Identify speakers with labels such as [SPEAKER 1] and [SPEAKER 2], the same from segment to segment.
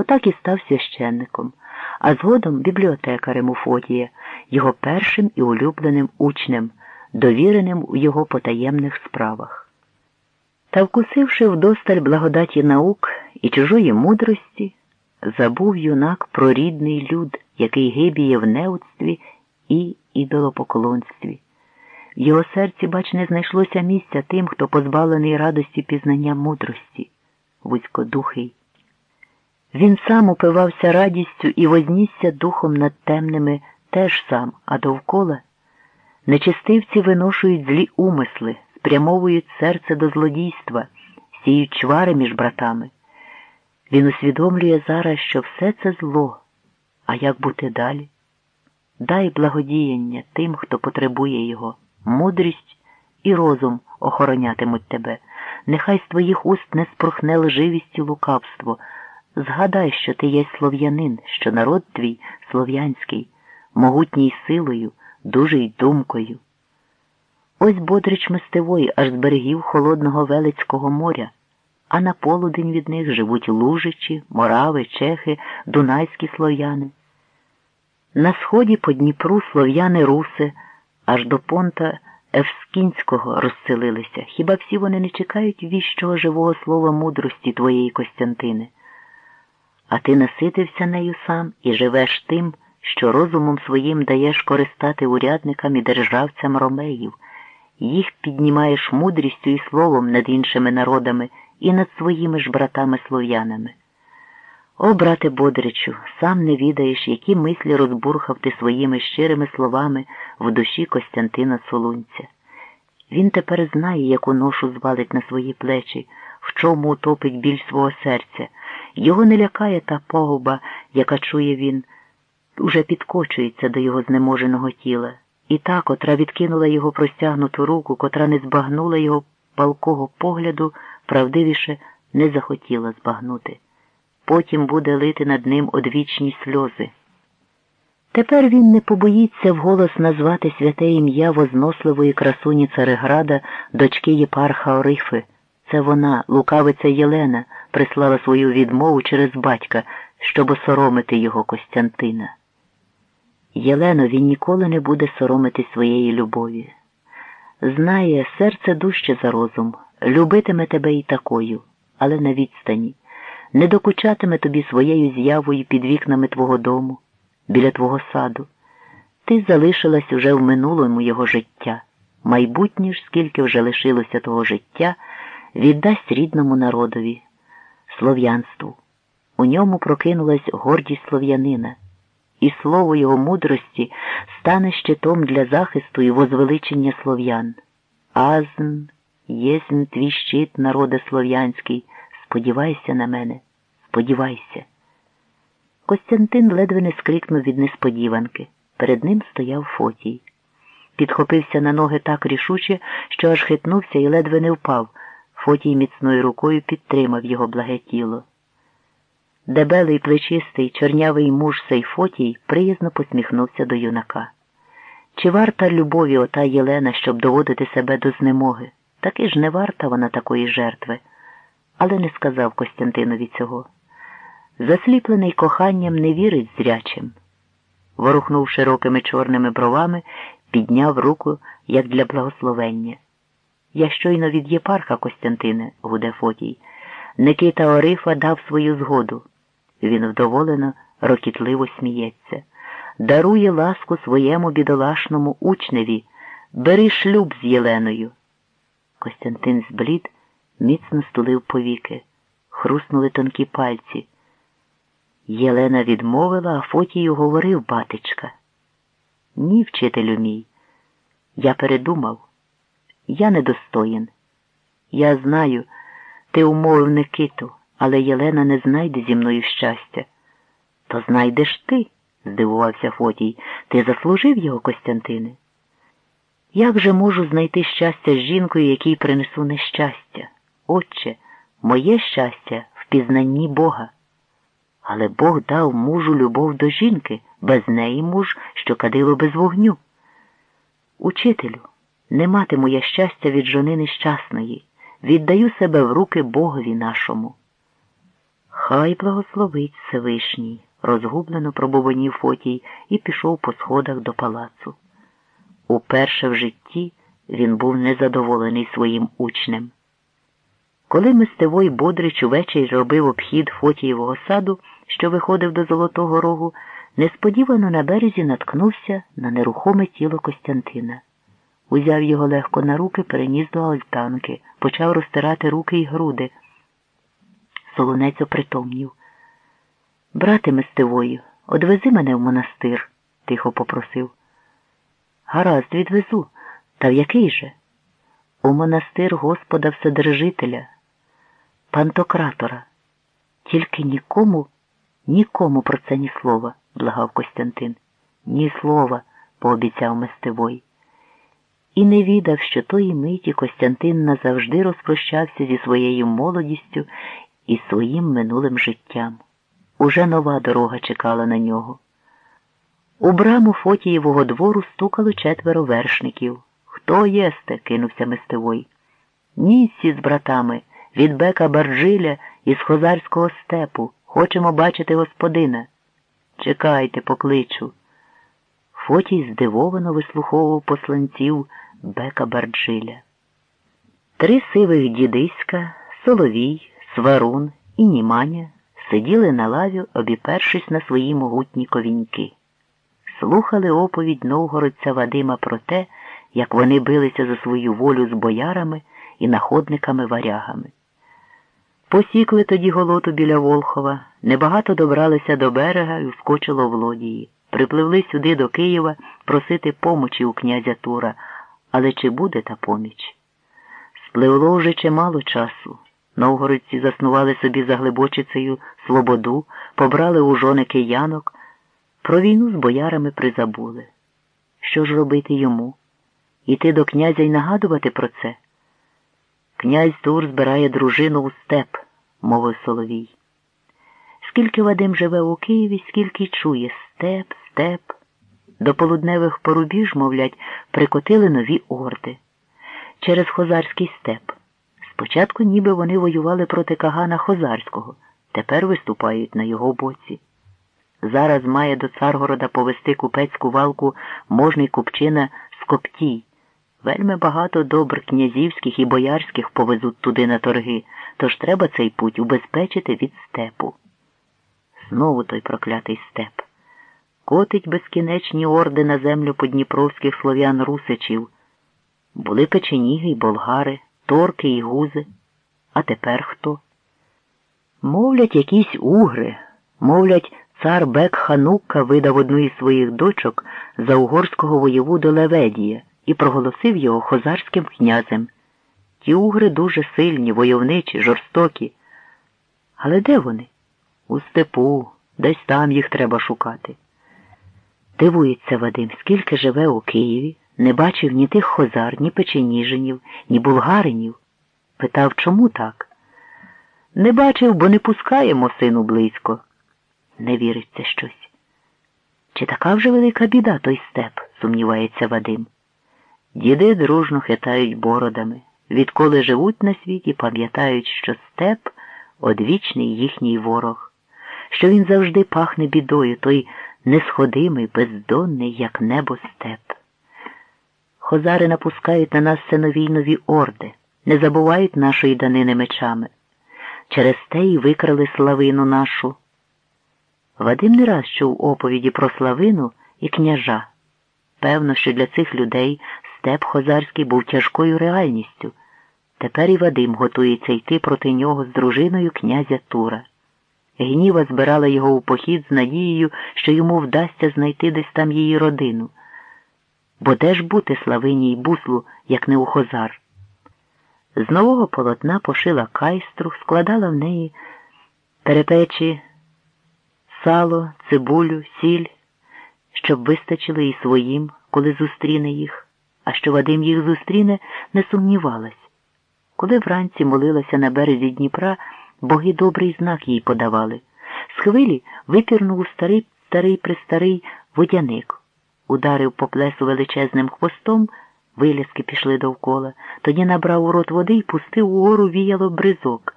[SPEAKER 1] Отак і став священником, а згодом бібліотекарем у Фотія, його першим і улюбленим учнем, довіреним у його потаємних справах. Та, вкусивши вдосталь благодаті наук і чужої мудрості, забув юнак про рідний люд, який гибіє в неудстві і ідолопоклонстві. В його серці, бач, не знайшлося місця тим, хто позбавлений радості пізнання мудрості, вузькодухий. Він сам упивався радістю і вознісся духом над темними теж сам, а довкола нечистивці виношують злі умисли, спрямовують серце до злодійства, сіють чвари між братами. Він усвідомлює зараз, що все це зло, а як бути далі? Дай благодіяння тим, хто потребує його, мудрість і розум охоронятимуть тебе. Нехай з твоїх уст не спрохне лживість і лукавство. Згадай, що ти є слов'янин, що народ твій слов'янський, могутній силою, дужий думкою. Ось Бодрич Мистевой аж з берегів холодного Велицького моря, а на полудень від них живуть лужичі, морави, чехи, дунайські слов'яни. На сході по Дніпру слов'яни руси, аж до понта Евскінського розселилися. Хіба всі вони не чекають віщого живого слова мудрості твоєї Костянтини? А ти наситився нею сам і живеш тим, що розумом своїм даєш користати урядникам і державцям ромеїв, їх піднімаєш мудрістю і словом над іншими народами і над своїми ж братами слов'янами. О, брате Бодричу, сам не відаєш, які мислі розбурхав ти своїми щирими словами в душі Костянтина Солунця. Він тепер знає, яку ношу звалить на свої плечі, в чому утопить біль свого серця. Його не лякає та погуба, яка чує він, уже підкочується до його знеможеного тіла, і та, котра відкинула його простягнуту руку, котра не збагнула його палкого погляду, правдивіше не захотіла збагнути. Потім буде лити над ним одвічні сльози. Тепер він не побоїться вголос назвати святе ім'я возносливої красуні Цареграда, дочки єпарха Орифи. Це вона, лукавиця Єлена, прислала свою відмову через батька, щоб осоромити його Костянтина. Єлено, він ніколи не буде соромити своєї любові. Знає, серце дужче за розум, любитиме тебе і такою, але на відстані, не докучатиме тобі своєю з'явою під вікнами твого дому, біля твого саду. Ти залишилась уже в минулому його життя. Майбутнє ж, скільки вже лишилося того життя, віддасть рідному народові, слов'янству. У ньому прокинулась гордість слов'янина, і слово його мудрості стане щитом для захисту і возвеличення слов'ян. Азн, єсмь твій щит, народе слов'янський, сподівайся на мене, сподівайся. Костянтин ледве не скрикнув від несподіванки. Перед ним стояв Фотій. Підхопився на ноги так рішуче, що аж хитнувся і ледве не впав. Фотій міцною рукою підтримав його благе тіло. Дебелий плечистий, чорнявий муж сей Фотій приязно посміхнувся до юнака. Чи варта любові ота Єлена, щоб доводити себе до знемоги? Таки ж не варта вона такої жертви, але не сказав Костянтинові цього. Засліплений коханням не вірить зрячим. Ворухнув широкими чорними бровами, підняв руку, як для благословення. Я щойно від єпарха Костянтине, гуде Фотій. Никита Орифа дав свою згоду. Він вдоволено, рокітливо сміється. Дарує ласку своєму бідолашному учневі. Бери шлюб з Єленою. Костянтин зблід, міцно стулив повіки, хруснули тонкі пальці. Єлена відмовила, а Фотію говорив батечка. Ні, вчителю мій. Я передумав. Я недостоїн. Я знаю, ти умовив Никиту, але Єлена не знайде зі мною щастя. То знайдеш ти, здивувався Фотій. Ти заслужив його, Костянтине. Як же можу знайти щастя з жінкою, якій принесу нещастя? Отче, моє щастя в пізнанні Бога. Але Бог дав мужу любов до жінки, без неї муж, що кадило без вогню. Учителю, не матиму я щастя від жони нещасної, віддаю себе в руки Богові нашому. Хай благословить Всевишній, розгублено пробубонів Фотій і пішов по сходах до палацу. Уперше в житті він був незадоволений своїм учнем. Коли мистевой Бодрич увечері робив обхід Фотієвого саду, що виходив до Золотого Рогу, несподівано на березі наткнувся на нерухоме тіло Костянтина. Узяв його легко на руки, переніс до альтанки, почав розтирати руки й груди. Солонець опритомнів. Брате мистевою, одвези мене в монастир, тихо попросив. Гаразд, відвезу. Та в який же? У монастир Господа Вседержителя, пантократора. Тільки нікому, нікому про це ні слова, благав Костянтин. Ні слова, пообіцяв Мистевой. І не відав, що тої миті Костянтин назавжди розпрощався зі своєю молодістю і своїм минулим життям. Уже нова дорога чекала на нього. У браму Фотієвого двору стукало четверо вершників. Хто єсте? кинувся Мистевой. Нісці з братами, від бека Барджиля із хозарського степу. Хочемо бачити господина. Чекайте, покличу. Фотій здивовано вислуховував посланців бека Барджиля. Три сивих дідиська, Соловій, Сварун і Німаня сиділи на лаві, обіпершись на свої могутні ковіньки. Слухали оповідь новгородця Вадима про те, як вони билися за свою волю з боярами і находниками варягами. Посікли тоді голоту біля Волхова, небагато добралися до берега і вскочило в лодії. Припливли сюди до Києва просити помочі у князя Тура, але чи буде та поміч? Спливло вже чимало часу. Новгородці заснували собі за глибочицею свободу, побрали у жони киянок, про війну з боярами призабули. Що ж робити йому? Іти до князя й нагадувати про це? Князь Тур збирає дружину у степ, мовив Соловій. Скільки Вадим живе у Києві, скільки чує степ, степ. До полудневих порубіж, мовлять, прикотили нові орди через Хозарський степ. Спочатку ніби вони воювали проти Кагана Хозарського, тепер виступають на його боці. Зараз має до Царгорода повести купецьку валку можний купчина Скоптій. Вельми багато добр князівських і боярських повезуть туди на торги, тож треба цей путь убезпечити від степу. Знову той проклятий степ. Котить безкінечні орди на землю подніпровських слов'ян русичів. Були печеніги й болгари, торки й гузи. А тепер хто? Мовлять, якісь угри, мовлять, цар Бек Ханукка видав одну із своїх дочок за угорського воєвуду Леведія і проголосив його хозарським князем. Ті угри дуже сильні, войовничі, жорстокі. Але де вони? У степу, десь там їх треба шукати. Дивується Вадим, скільки живе у Києві, не бачив ні тих хозар, ні печеніженів, ні булгаринів. Питав, чому так? Не бачив, бо не пускаємо сину близько. Не віриться щось. Чи така вже велика біда той степ? сумнівається Вадим. Діди дружно хитають бородами. Відколи живуть на світі, пам'ятають, що степ одвічний їхній ворог, що він завжди пахне бідою, той несходимий, бездонний, як небо степ. Хозари напускають на нас синовій нові орди, не забувають нашої данини мечами. Через те й викрали славину нашу. Вадим не раз чув оповіді про славину і княжа. Певно, що для цих людей степ Хозарський був тяжкою реальністю. Тепер і Вадим готується йти проти нього з дружиною князя Тура. Гніва збирала його у похід з надією, що йому вдасться знайти десь там її родину. Бо де ж бути славині й буслу, як не у хозар? З нового полотна пошила кайстру, складала в неї перепечі, сало, цибулю, сіль, щоб вистачили і своїм, коли зустріне їх, а що Вадим їх зустріне, не сумнівалась. Коли вранці молилася на березі Дніпра, боги добрий знак їй подавали. З хвилі випірнув старий старий пристарий водяник, ударив по плесу величезним хвостом, вилязки пішли довкола, тоді набрав у рот води і пустив угору віяло бризок.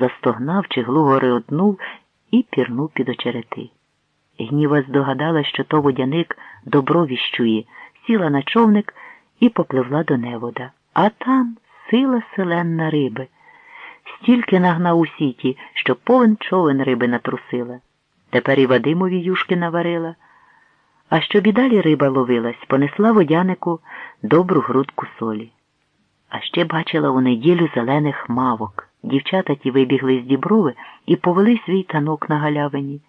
[SPEAKER 1] застогнав чи глуго риотнув і пірнув під очерети. Гніва здогадала, що то водяник добро віщує, сіла на човник і попливла до невода. А там сила селенна риби. Стільки нагнав у сіті, що повен човен риби натрусила. Тепер і Вадимові юшки наварила. А щоб і далі риба ловилась, понесла водянику добру грудку солі. А ще бачила у неділю зелених мавок. Дівчата ті вибігли з діброви і повели свій танок на галявині.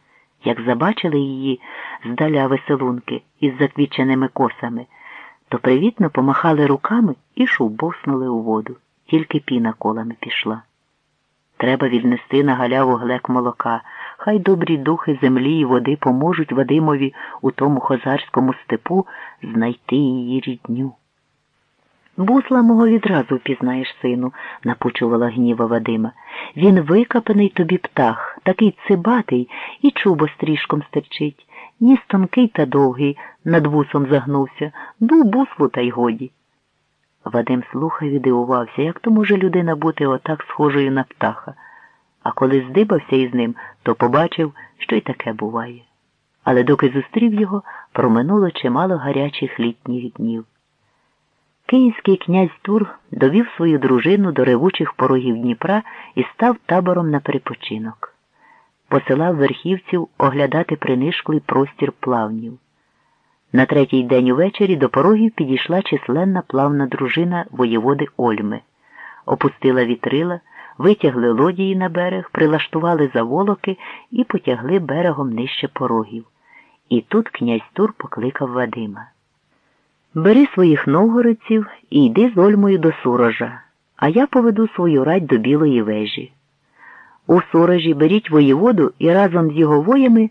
[SPEAKER 1] Як забачили її здаля веселунки із заквіченими косами, то привітно помахали руками і шубовснули у воду, тільки піна колами пішла. Треба віднести на галяву глек молока. Хай добрі духи землі і води поможуть Вадимові у тому хозарському степу знайти її рідню. Бусла мого відразу впізнаєш, сину, напучувала гніва Вадима. Він викапаний тобі птах, такий цибатий і чубо стрішком стерчить. Ніс тонкий та довгий, над вусом загнувся, ду буслу та й годі. Вадим слухав і дивувався, як то може людина бути отак схожою на птаха. А коли здибався із ним, то побачив, що й таке буває. Але доки зустрів його, проминуло чимало гарячих літніх днів. Київський князь Тур довів свою дружину до ревучих порогів Дніпра і став табором на перепочинок. Посилав верхівців оглядати принишклий простір плавнів. На третій день увечері до порогів підійшла численна плавна дружина воєводи Ольми, опустила вітрила, витягли лодії на берег, прилаштували заволоки і потягли берегом нижче порогів. І тут князь Тур покликав Вадима. Бери своїх новгородців і йди з Ольмою до Сурожа, а я поведу свою рать до Білої вежі. У Сурожі беріть воєводу і разом з його воями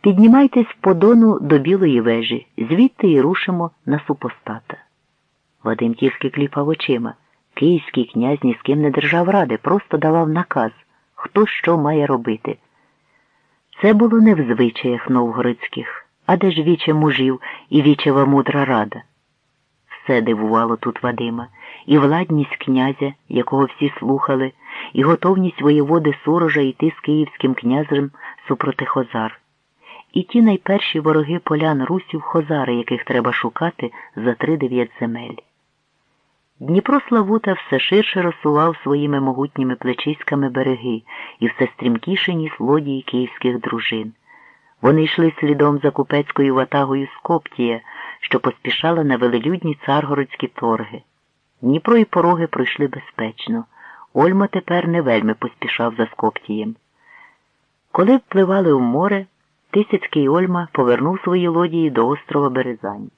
[SPEAKER 1] піднімайтесь по дону до Білої вежі, звідти і рушимо на супостата. Вадим тільки кліпав очима. Київський князь ні з ким не держав ради, просто давав наказ, хто що має робити. Це було не в звичаях новгородських, а де ж віче мужів і вічева мудра рада. Все дивувало тут Вадима, і владність князя, якого всі слухали, і готовність воєводи Сорожа йти з київським князем супроти Хозар. І ті найперші вороги полян Русів Хозари, яких треба шукати за три дев'ять земель. Дніпро Славута все ширше розсував своїми могутніми плечиськами береги і все стрімкіше ніс лодії київських дружин. Вони йшли слідом за купецькою ватагою Скоптія, що поспішала на велелюдні царгородські торги. Дніпро і пороги пройшли безпечно. Ольма тепер не вельми поспішав за Скоптієм. Коли впливали в море, Тисяцький Ольма повернув свої лодії до острова Березань.